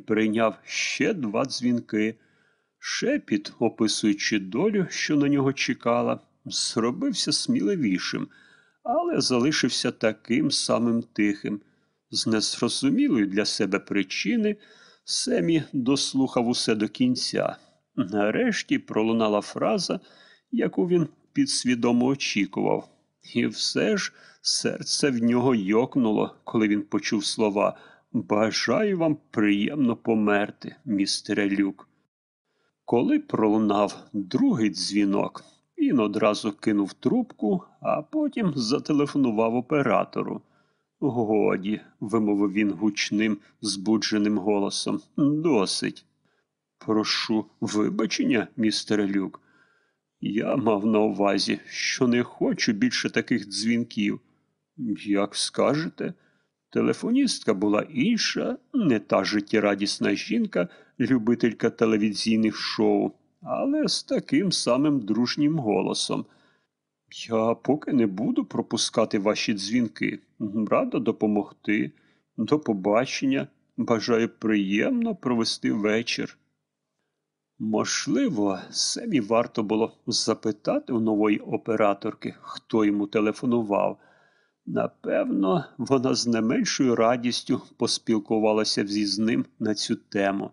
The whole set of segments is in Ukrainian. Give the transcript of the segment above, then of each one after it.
прийняв ще два дзвінки. Шепіт, описуючи долю, що на нього чекала, зробився сміливішим, але залишився таким самим тихим. З незрозумілої для себе причини Семі дослухав усе до кінця. Нарешті пролунала фраза, яку він підсвідомо очікував. І все ж серце в нього йокнуло, коли він почув слова Бажаю вам приємно померти, містере Люк. Коли пролунав другий дзвінок, він одразу кинув трубку, а потім зателефонував оператору. Годі, вимовив він гучним, збудженим голосом. Досить. Прошу вибачення, містере Люк. Я мав на увазі, що не хочу більше таких дзвінків. Як скажете, телефоністка була інша, не та життєрадісна жінка, любителька телевізійних шоу, але з таким самим дружнім голосом. Я поки не буду пропускати ваші дзвінки. Рада допомогти. До побачення. Бажаю приємно провести вечір. Можливо, Семі варто було запитати у нової операторки, хто йому телефонував. Напевно, вона з не меншою радістю поспілкувалася зі ним на цю тему,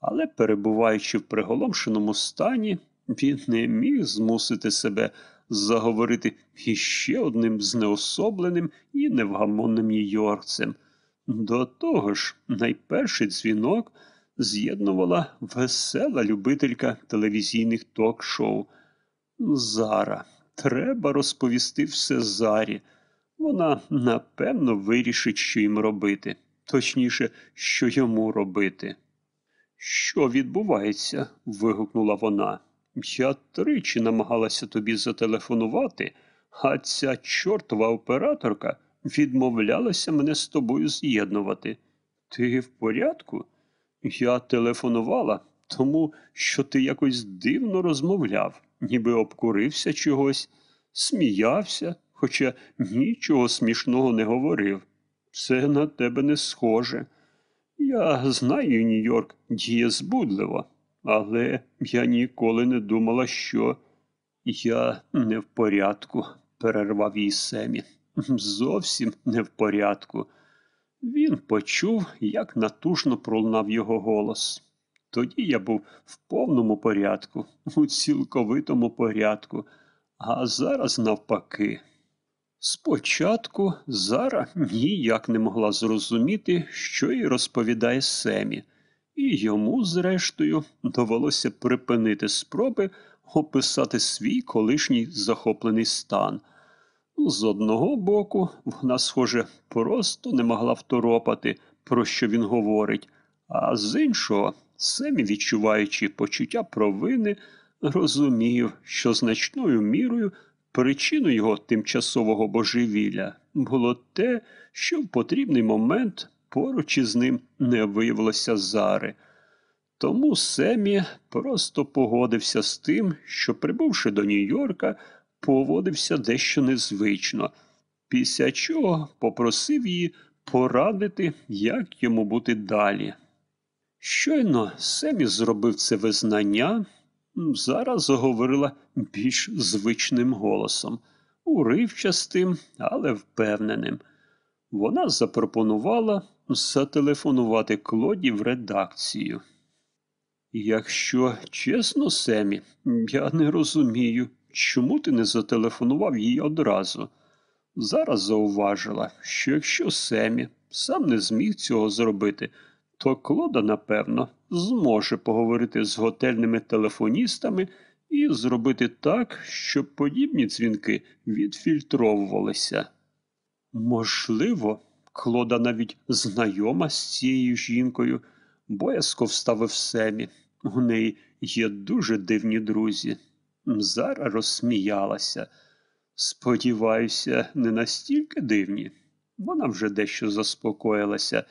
але, перебуваючи в приголомшеному стані, він не міг змусити себе заговорити іще одним знеособленим і невгамонним нью-йоркцем. До того ж, найперший дзвінок з'єднувала весела любителька телевізійних ток-шоу. Зара, треба розповісти все Зарі. Вона напевно вирішить, що їм робити, точніше, що йому робити. Що відбувається? вигукнула вона. Я тричі намагалася тобі зателефонувати, а ця чортова операторка відмовлялася мене з тобою з'єднувати. Ти в порядку? Я телефонувала, тому що ти якось дивно розмовляв, ніби обкурився чогось, сміявся, хоча нічого смішного не говорив. Це на тебе не схоже. Я знаю, Нью-Йорк діє збудливо, але я ніколи не думала, що я не в порядку, перервав їй Семі. Зовсім не в порядку. Він почув, як натужно пролунав його голос. Тоді я був в повному порядку, у цілковитому порядку, а зараз навпаки. Спочатку Зара ніяк не могла зрозуміти, що їй розповідає Семі, і йому, зрештою, довелося припинити спроби описати свій колишній захоплений стан. З одного боку, вона, схоже, просто не могла второпати, про що він говорить, а з іншого, Семі, відчуваючи почуття провини, розумів, що значною мірою причиною його тимчасового божевілля було те, що в потрібний момент поруч із ним не виявилося зари. Тому Семі просто погодився з тим, що, прибувши до Нью-Йорка, поводився дещо незвично, після чого попросив її порадити, як йому бути далі. Щойно Семі зробив це визнання, зараз заговорила більш звичним голосом, уривчастим, але впевненим. Вона запропонувала зателефонувати Клоді в редакцію. Якщо чесно, Семі, я не розумію, чому ти не зателефонував їй одразу. Зараз зауважила, що якщо Семі сам не зміг цього зробити, то Клода, напевно, зможе поговорити з готельними телефоністами і зробити так, щоб подібні дзвінки відфільтровувалися. Можливо, Клода навіть знайома з цією жінкою, боязко вставив Семі. У неї є дуже дивні друзі. Зара розсміялася. Сподіваюся, не настільки дивні. Вона вже дещо заспокоїлася,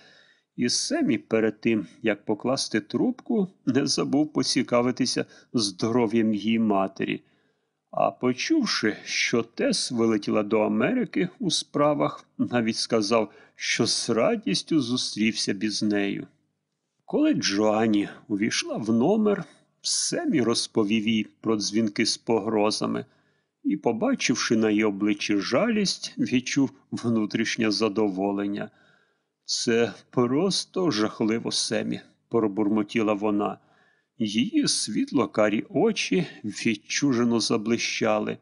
і Семі перед тим, як покласти трубку, не забув поцікавитися здоров'ям її матері. А почувши, що Тес вилетіла до Америки у справах, навіть сказав, що з радістю зустрівся б із нею. Коли Джоані увійшла в номер, Семі розповів їй про дзвінки з погрозами і, побачивши на її обличчі жалість, відчув внутрішнє задоволення. Це просто жахливо Семі, пробурмотіла вона. Її світло карі очі відчужено заблищали.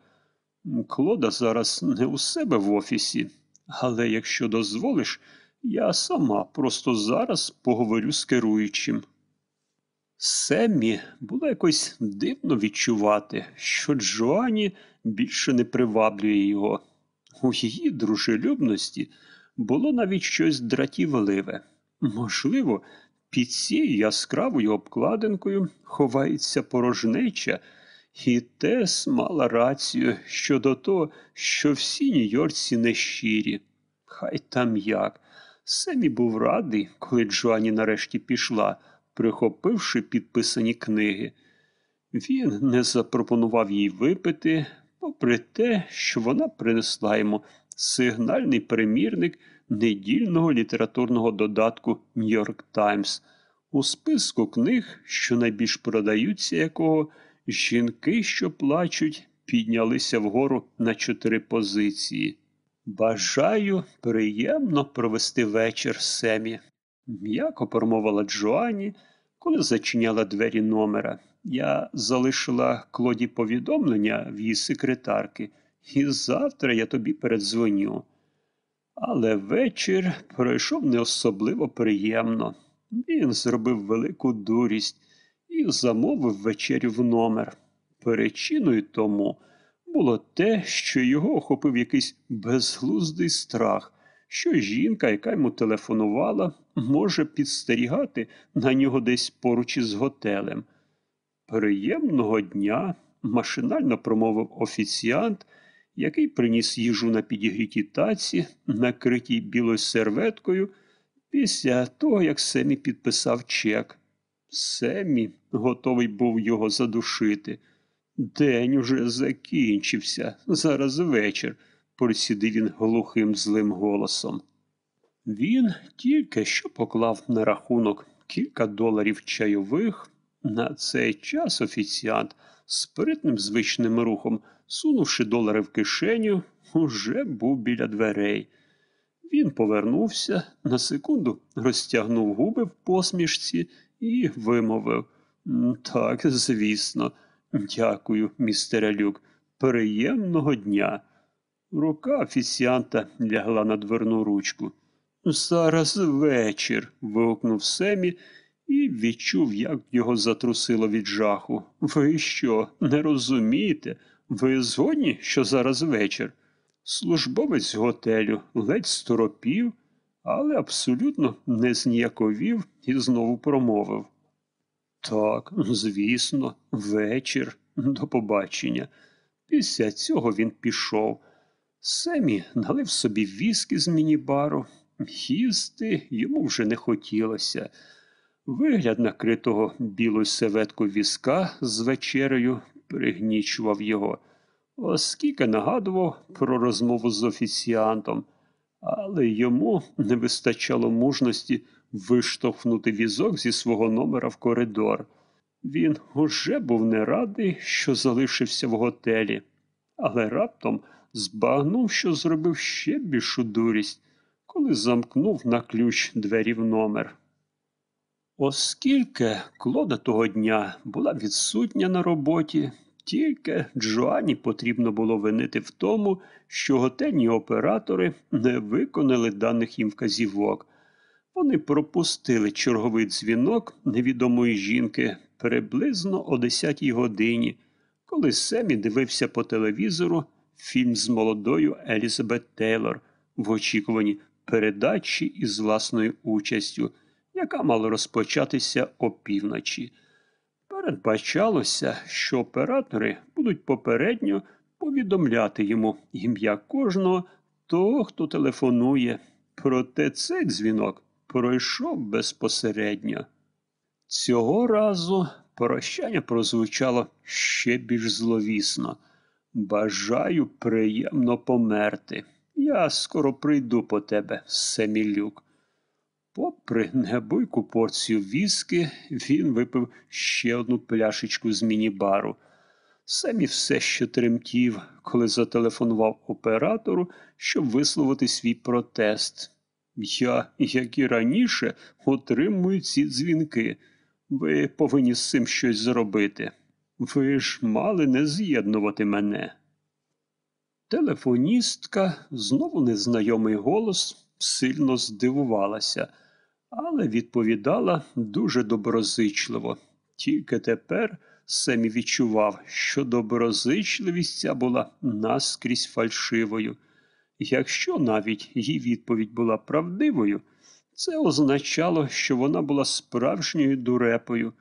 Клода зараз не у себе в офісі, але якщо дозволиш, я сама просто зараз поговорю з керуючим. Семмі було якось дивно відчувати, що Джоані більше не приваблює його. У її дружелюбності було навіть щось дратівливе. Можливо, під цією яскравою обкладинкою ховається порожнеча, і Тес мала рацію щодо того, що всі нью-йоркці нещирі. Хай там як. Семі був радий, коли Джоані нарешті пішла, прихопивши підписані книги. Він не запропонував їй випити, попри те, що вона принесла йому сигнальний примірник недільного літературного додатку Нью-Йорк Таймс, у списку книг, що найбільш продаються, якого жінки, що плачуть, піднялися вгору на чотири позиції. Бажаю приємно провести вечір Семі, м'яко промовила Джоані, коли зачиняла двері номера. Я залишила Клоді повідомлення в її секретарки, і завтра я тобі передзвоню. Але вечір пройшов не особливо приємно. Він зробив велику дурість і замовив вечерю в номер. Причиною тому було те, що його охопив якийсь безглуздий страх, що жінка, яка йому телефонувала, може підстерігати на нього десь поруч із готелем. Приємного дня машинально промовив офіціант, який приніс їжу на підігрітій таці, накритій білою серветкою, після того, як Семі підписав чек. Семі готовий був його задушити. День уже закінчився, зараз вечір, просідив він глухим злим голосом. Він тільки що поклав на рахунок кілька доларів чайових. На цей час офіціант спритним звичним рухом, сунувши долари в кишеню, уже був біля дверей. Він повернувся, на секунду розтягнув губи в посмішці і вимовив Так, звісно. Дякую, містере Люк. Приємного дня. Рука офіціанта лягла на дверну ручку. Зараз вечір. вигукнув Семі і відчув, як його затрусило від жаху. Ви що, не розумієте? Ви згодні, що зараз вечір? Службовець готелю ледь сторопів, але абсолютно не зніяковів і знову промовив. Так, звісно, вечір, до побачення. Після цього він пішов. Семі налив собі віскі з мінібару. Їсти йому вже не хотілося. Вигляд накритого білою севеткою візка з вечерею пригнічував його, оскільки нагадував про розмову з офіціантом, але йому не вистачало мужності виштовхнути візок зі свого номера в коридор. Він уже був не радий, що залишився в готелі, але раптом збагнув, що зробив ще більшу дурість, коли замкнув на ключ двері в номер. Оскільки клода того дня була відсутня на роботі, тільки Джоані потрібно було винити в тому, що готельні оператори не виконали даних їм вказівок. Вони пропустили черговий дзвінок невідомої жінки приблизно о 10 годині, коли Семі дивився по телевізору фільм з молодою Елізабет Тейлор в очікуванні передачі із власною участю, яка мала розпочатися опівночі. Передбачалося, що оператори будуть попередньо повідомляти йому ім'я кожного того, хто телефонує. Проте цей дзвінок пройшов безпосередньо. Цього разу прощання прозвучало ще більш зловісно. Бажаю приємно померти. Я скоро прийду по тебе, Семілюк. Попри небойку порцію віски, він випив ще одну пляшечку з міні-бару. Семі все ще тремтів, коли зателефонував оператору, щоб висловити свій протест. Я, як і раніше, отримую ці дзвінки. Ви повинні з цим щось зробити. Ви ж мали не з'єднувати мене. Телефоністка, знову незнайомий голос, сильно здивувалася, але відповідала дуже доброзичливо. Тільки тепер Семі відчував, що доброзичливість ця була наскрізь фальшивою. Якщо навіть її відповідь була правдивою, це означало, що вона була справжньою дурепою.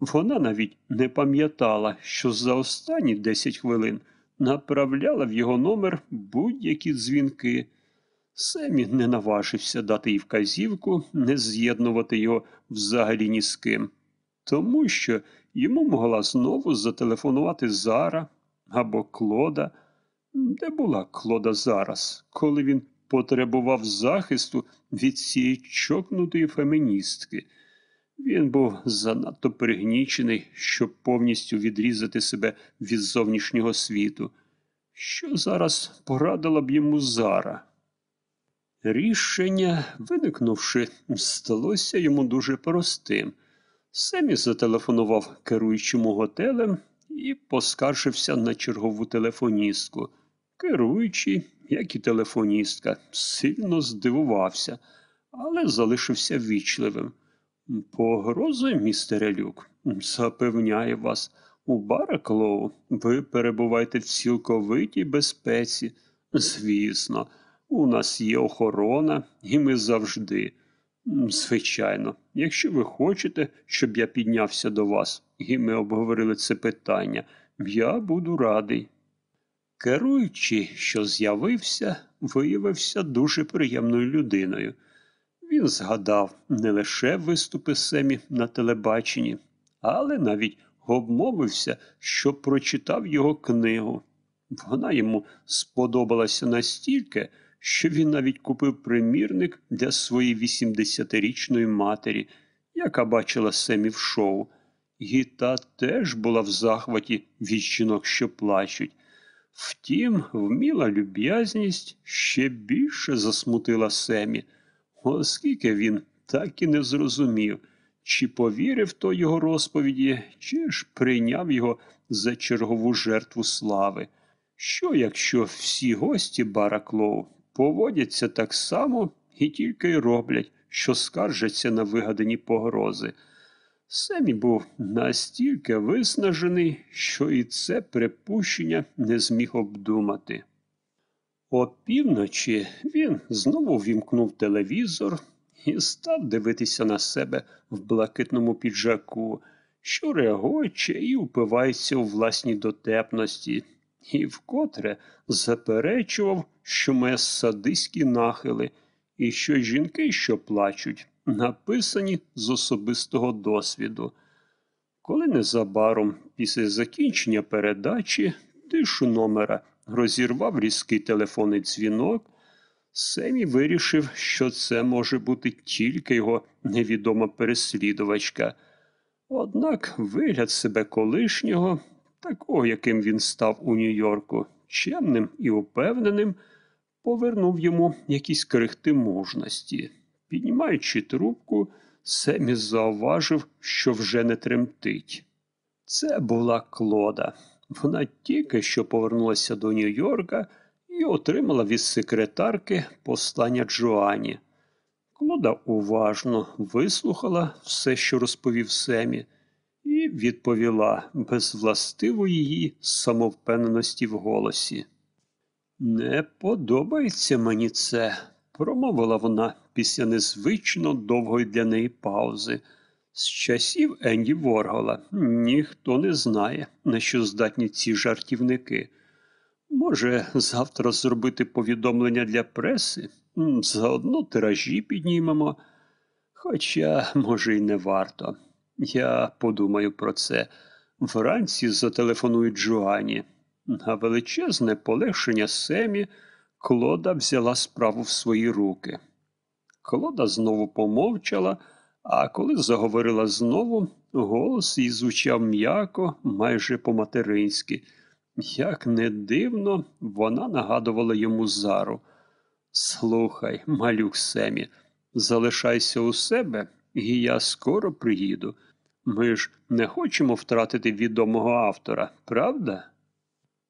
Вона навіть не пам'ятала, що за останні 10 хвилин направляла в його номер будь-які дзвінки. Семі не наважився дати їй вказівку, не з'єднувати його взагалі ні з ким, тому що йому могла знову зателефонувати Зара або Клода. Де була Клода зараз, коли він потребував захисту від цієї чокнутої феміністки? Він був занадто пригнічений, щоб повністю відрізати себе від зовнішнього світу. Що зараз порадила б йому Зара? Рішення, виникнувши, сталося йому дуже простим. Семі зателефонував керуючому готелем і поскаржився на чергову телефоністку. Керуючий, як і телефоністка, сильно здивувався, але залишився вічливим. Погрози, містере Люк, запевняю вас, у Бараклоу ви перебуваєте в цілковитій безпеці. Звісно, у нас є охорона, і ми завжди. Звичайно, якщо ви хочете, щоб я піднявся до вас, і ми обговорили це питання, я буду радий. Керуючий, що з'явився, виявився дуже приємною людиною. Він згадав не лише виступи Семі на телебаченні, але навіть обмовився, що прочитав його книгу. Вона йому сподобалася настільки, що він навіть купив примірник для своєї 80-річної матері, яка бачила Семі в шоу. І та теж була в захваті від жінок, що плачуть. Втім, вміла люб'язність ще більше засмутила Семі, оскільки він так і не зрозумів, чи повірив той його розповіді, чи ж прийняв його за чергову жертву слави. Що, якщо всі гості Бараклоу поводяться так само і тільки й роблять, що скаржаться на вигадані погрози? Семі був настільки виснажений, що і це припущення не зміг обдумати. Опівночі він знову вімкнув телевізор і став дивитися на себе в блакитному піджаку, що регоче і упивається у власній дотепності, і вкотре заперечував, що має садиські нахили, і що жінки, що плачуть, написані з особистого досвіду. Коли незабаром після закінчення передачі тишу номера розірвав різкий телефонний дзвінок, Семі вирішив, що це може бути тільки його невідома переслідувачка. Однак вигляд себе колишнього, такого, яким він став у Нью-Йорку, чемним і упевненим, повернув йому якісь крихти мужності. Піднімаючи трубку, Семі зауважив, що вже не тремтить. Це була Клода. Вона тільки що повернулася до Нью-Йорка і отримала від секретарки послання Джоані. Клода уважно вислухала все, що розповів Семі, і відповіла без властивої її самовпевненості в голосі. Не подобається мені це, промовила вона після незвично довгої для неї паузи. З часів Енді Воргола ніхто не знає, на що здатні ці жартівники. Може, завтра зробити повідомлення для преси, заодно тиражі піднімемо. Хоча, може, й не варто. Я подумаю про це. Вранці зателефонують Джоані. На величезне полегшення Семі Клода взяла справу в свої руки. Клода знову помовчала, а коли заговорила знову, голос їй звучав м'яко, майже по-материнськи. Як не дивно, вона нагадувала йому зару. Слухай, малюк Семі, залишайся у себе, і я скоро приїду. Ми ж не хочемо втратити відомого автора, правда?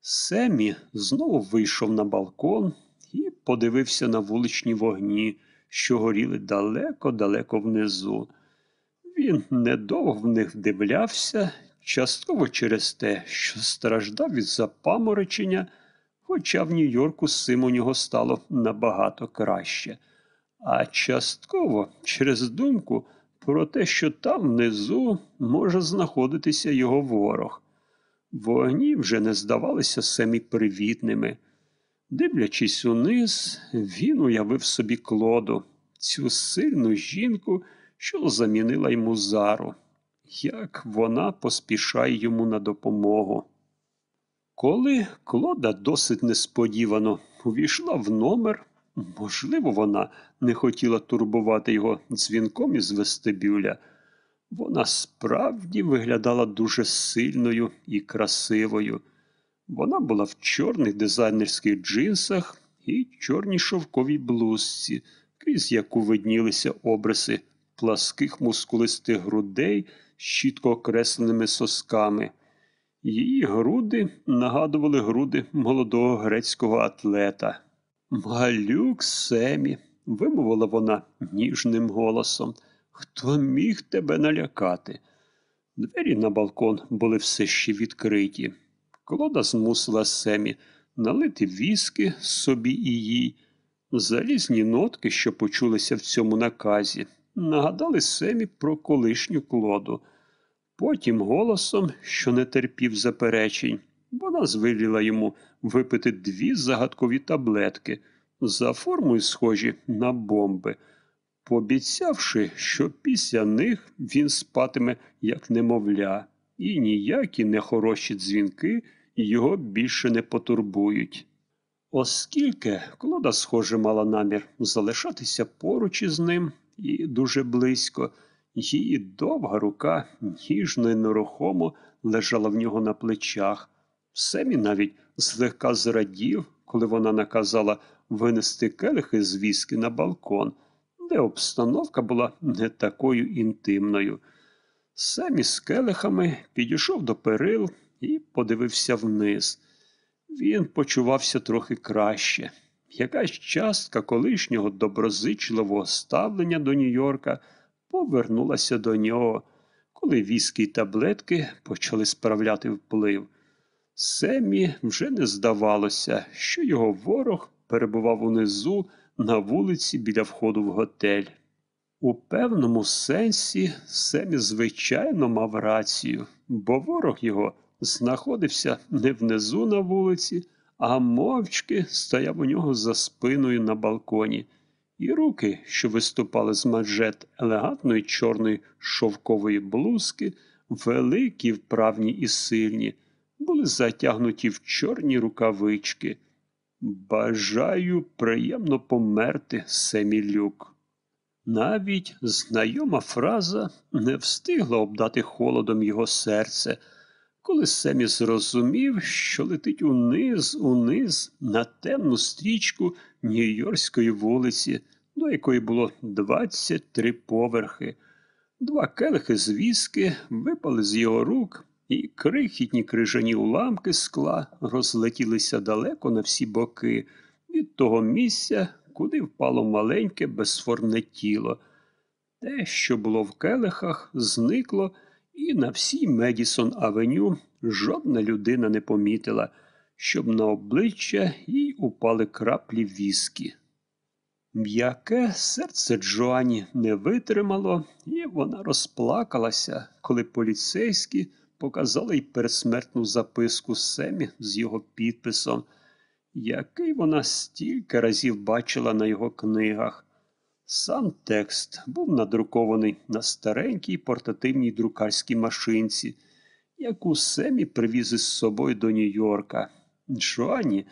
Семі знову вийшов на балкон і подивився на вуличні вогні, що горіли далеко-далеко внизу. Він недовго в них вдивлявся, частково через те, що страждав від запаморочення, хоча в Нью-Йорку з цим у нього стало набагато краще, а частково через думку про те, що там внизу може знаходитися його ворог. Вогні вже не здавалися самі привітними. Дивлячись униз, він уявив собі клоду, цю сильну жінку, що замінила йому зару, як вона поспішає йому на допомогу. Коли клода досить несподівано увійшла в номер, можливо, вона не хотіла турбувати його дзвінком із вестибюля, вона справді виглядала дуже сильною і красивою. Вона була в чорних дизайнерських джинсах і чорній шовковій блузці, крізь яку виднілися обриси пласких мускулистих грудей з чітко окресленими сосками. Її груди нагадували груди молодого грецького атлета. Малюк Семі, вимовила вона ніжним голосом. Хто міг тебе налякати? Двері на балкон були все ще відкриті. Клода змусила Семі налити віски собі і їй. Залізні нотки, що почулися в цьому наказі, нагадали Семі про колишню клоду. Потім голосом, що не терпів заперечень, вона звеліла йому випити дві загадкові таблетки, за формою схожі на бомби, пообіцявши, що після них він спатиме як немовля, і ніякі нехороші дзвінки його більше не потурбують. Оскільки Клода, схоже, мала намір залишатися поруч із ним і дуже близько, її довга рука ніжно і нерухомо лежала в нього на плечах. Семі навіть злегка зрадів, коли вона наказала винести келихи з віски на балкон, де обстановка була не такою інтимною. Семі з келихами підійшов до перил і подивився вниз. Він почувався трохи краще. Якась частка колишнього доброзичливого ставлення до Нью-Йорка повернулася до нього, коли віскі й таблетки почали справляти вплив. Семі вже не здавалося, що його ворог перебував унизу на вулиці біля входу в готель. У певному сенсі Семі, звичайно, мав рацію, бо ворог його знаходився не внизу на вулиці, а мовчки стояв у нього за спиною на балконі, і руки, що виступали з маджет елегантної чорної шовкової блузки, великі, вправні і сильні, були затягнуті в чорні рукавички. Бажаю приємно померти, Семілюк. Навіть знайома фраза не встигла обдати холодом його серце, коли Семі зрозумів, що летить униз, униз на темну стрічку Нью-Йоркської вулиці, до якої було 23 поверхи. Два келихи з віски випали з його рук, і крихітні крижані уламки скла розлетілися далеко на всі боки від того місця, куди впало маленьке безформне тіло. Те, що було в келихах, зникло, і на всій Медісон Авеню жодна людина не помітила, щоб на обличчя їй упали краплі віскі. М'яке серце Джоані не витримало, і вона розплакалася, коли поліцейські показали й пересмертну записку Семі з його підписом, який вона стільки разів бачила на його книгах. Сам текст був надрукований на старенькій портативній друкарській машинці, яку Семі привіз із собою до Нью-Йорка. Джоанні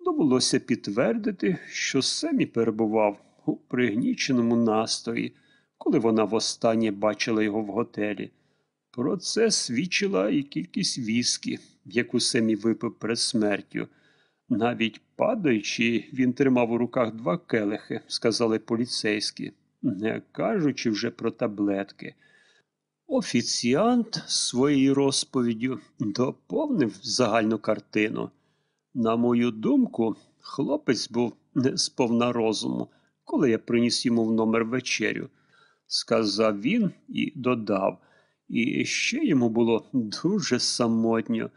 довелося підтвердити, що Семі перебував у пригніченому настрої, коли вона востаннє бачила його в готелі. Про це свідчила і кількість віскі, яку Семі випив перед смертю. Навіть падаючи, він тримав у руках два келихи, сказали поліцейські, не кажучи вже про таблетки. Офіціант своєю розповіддю доповнив загальну картину. На мою думку, хлопець був не сповна розуму, коли я приніс йому в номер вечерю, сказав він і додав. І ще йому було дуже самотньо.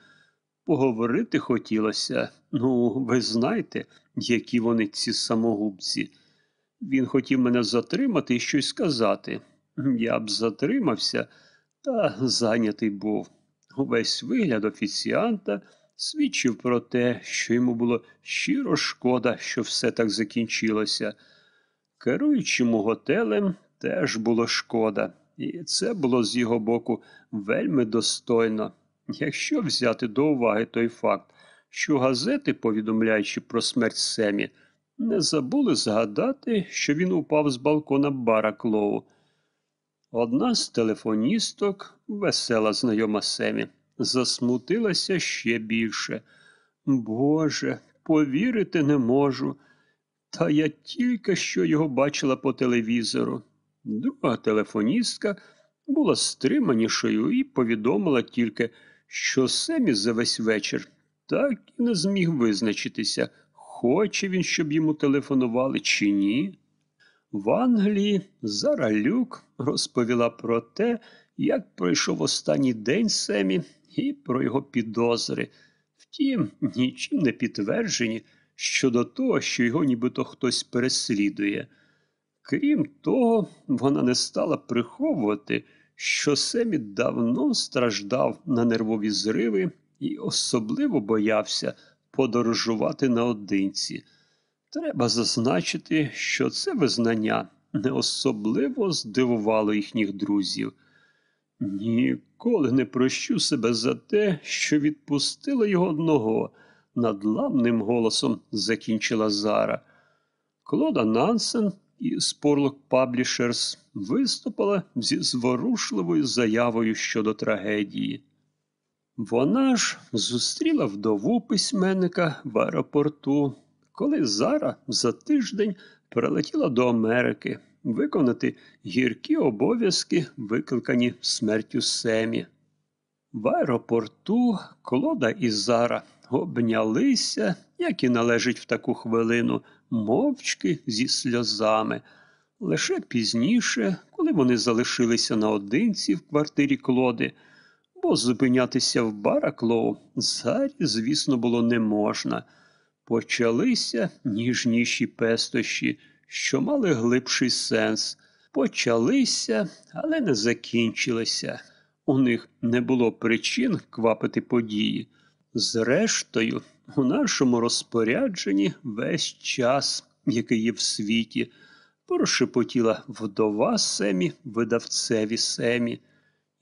Поговорити хотілося. Ну, ви знаєте, які вони ці самогубці. Він хотів мене затримати і щось сказати. Я б затримався, та зайнятий був. Увесь вигляд офіціанта свідчив про те, що йому було щиро шкода, що все так закінчилося. Керуючому готелем теж було шкода, і це було з його боку вельми достойно. Якщо взяти до уваги той факт, що газети, повідомляючи про смерть Семі, не забули згадати, що він упав з балкона бара Клоу. Одна з телефоністок, весела знайома Семі, засмутилася ще більше. Боже, повірити не можу. Та я тільки що його бачила по телевізору. Друга телефоністка була стриманішою і повідомила тільки, що Семі за весь вечір так і не зміг визначитися, хоче він, щоб йому телефонували чи ні. В Англії Зара Люк розповіла про те, як пройшов останній день Семі і про його підозри. Втім, нічим не підтверджені щодо того, що його нібито хтось переслідує. Крім того, вона не стала приховувати, що Семі давно страждав на нервові зриви і особливо боявся подорожувати наодинці. Треба зазначити, що це визнання не особливо здивувало їхніх друзів. Ніколи не прощу себе за те, що відпустила його одного, надламним голосом закінчила Зара. Клода Нансен із Porlock Publishers виступила зі зворушливою заявою щодо трагедії. Вона ж зустріла вдову письменника в аеропорту, коли Зара за тиждень прилетіла до Америки виконати гіркі обов'язки, викликані смертю Семі. В аеропорту Клода і Зара обнялися, як і належить в таку хвилину, мовчки зі сльозами. Лише пізніше, коли вони залишилися наодинці в квартирі Клоди, бо зупинятися в бараклоу зарі, звісно, було не можна. Почалися ніжніші пестощі, що мали глибший сенс. Почалися, але не закінчилися. У них не було причин квапити події. Зрештою, у нашому розпорядженні весь час, який є в світі, прошепотіла вдова Семі, видавцеві Семі,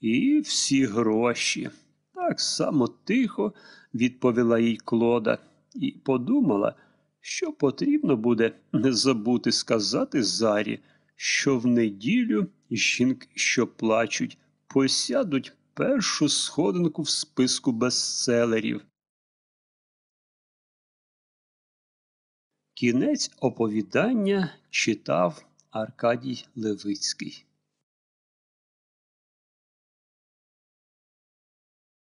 і всі гроші. Так само тихо відповіла їй Клода, і подумала, що потрібно буде не забути сказати Зарі, що в неділю жінки, що плачуть, посядуть першу сходинку в списку бестселерів. Кінець оповідання читав Аркадій Левицький.